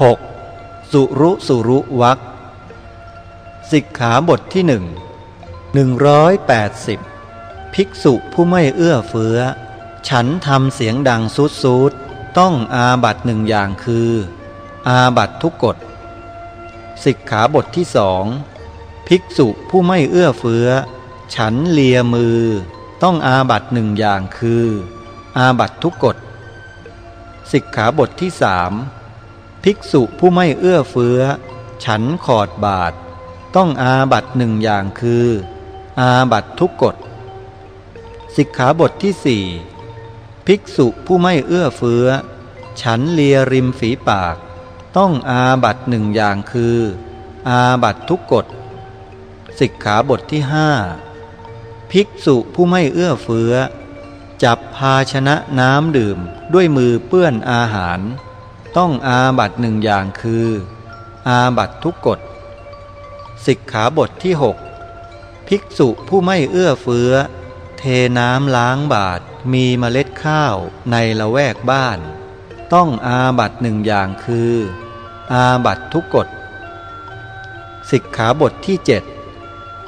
6. สุรุสุรุวักสิกขาบทที่หนึ่งหนึ่งร้อยแปดสิบภิกษุผู้ไม่เอื้อเฟื้อ ฉันทำเสียงดังซูดซูดต้องอาบัตหนึ่งอย่างคือ อาบัตทุกกฎสิกขาบทที่สองภิกษุผู้ไม่เอื้อเฟื้อ ฉันเลียมือ ต้องอาบัตหนึ่งอย่างคือ อาบัตทุกกฎสิกขาบทที่สาม ภิกษุผู้ไม่เอื้อเฟื้อ ฉันขอดบาท ต้องอาบัตหนึ่งอย่างคือ อาบัตทุกกฎสิกขาบทที่สี่ภิกษุผู้ไม่เอื้อเฟื้อ ฉันเลียริมฝีปาก ต้องอาบัตหนึ่งอย่างคือ อาบัตทุกกฎสิกขาบทที่ห้าภิกษุผู้ไม่เอื้อเฟื้อ จับภาชนะน้ำดื่มด้วยมือเปื้อนอาหาร ต้องอาบัตหนึ่งอย่างคือ อาบัตทุกกฎสิกขาบทที่หกภิกษุผู้ไม่เอื้อเฟื้อ เทน้ำล้างบาทมีเมล็ดข้าวในละแวกบ้าน ต้องอาบัตหนึ่งอย่างคือ อาบัตทุกกฎสิกขาบทที่เจ็ด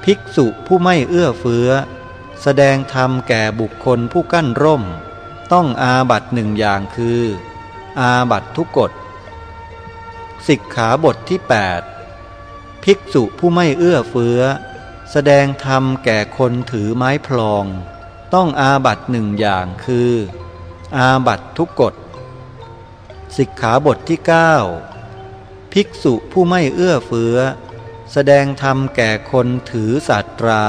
ภิกษุผู้ไม่เอื้อเฟื้อ แสดงธรรมแก่บุคคลผู้กั้นร่ม ต้องอาบัตหนึ่งอย่างคือ อาบัตทุกกฎสิกขาบทที่ 8 ภิกษุผู้ไม่เอื้อเฟื้อ แสดงธรรมแก่คนถือไม้พลอง ต้องอาบัตหนึ่งอย่างคือ อาบัตทุกกฎสิกขาบทที่ 9 ภิกษุผู้ไม่เอื้อเฟื้อ แสดงธรรมแก่คนถือสัตรา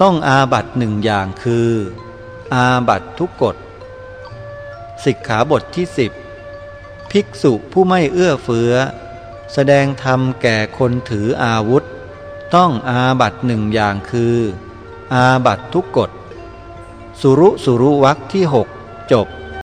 ต้องอาบัตหนึ่งอย่างคือ อาบัตทุกกฎ สิกขาบทที่สิบภิกษุผู้ไม่เอื้อเฟื้อ แสดงธรรมแก่คนถืออาวุธ ต้องอาบัตหนึ่งอย่างคือ อาบัตทุกกฎ สุรุสุรุวักที่หกจบ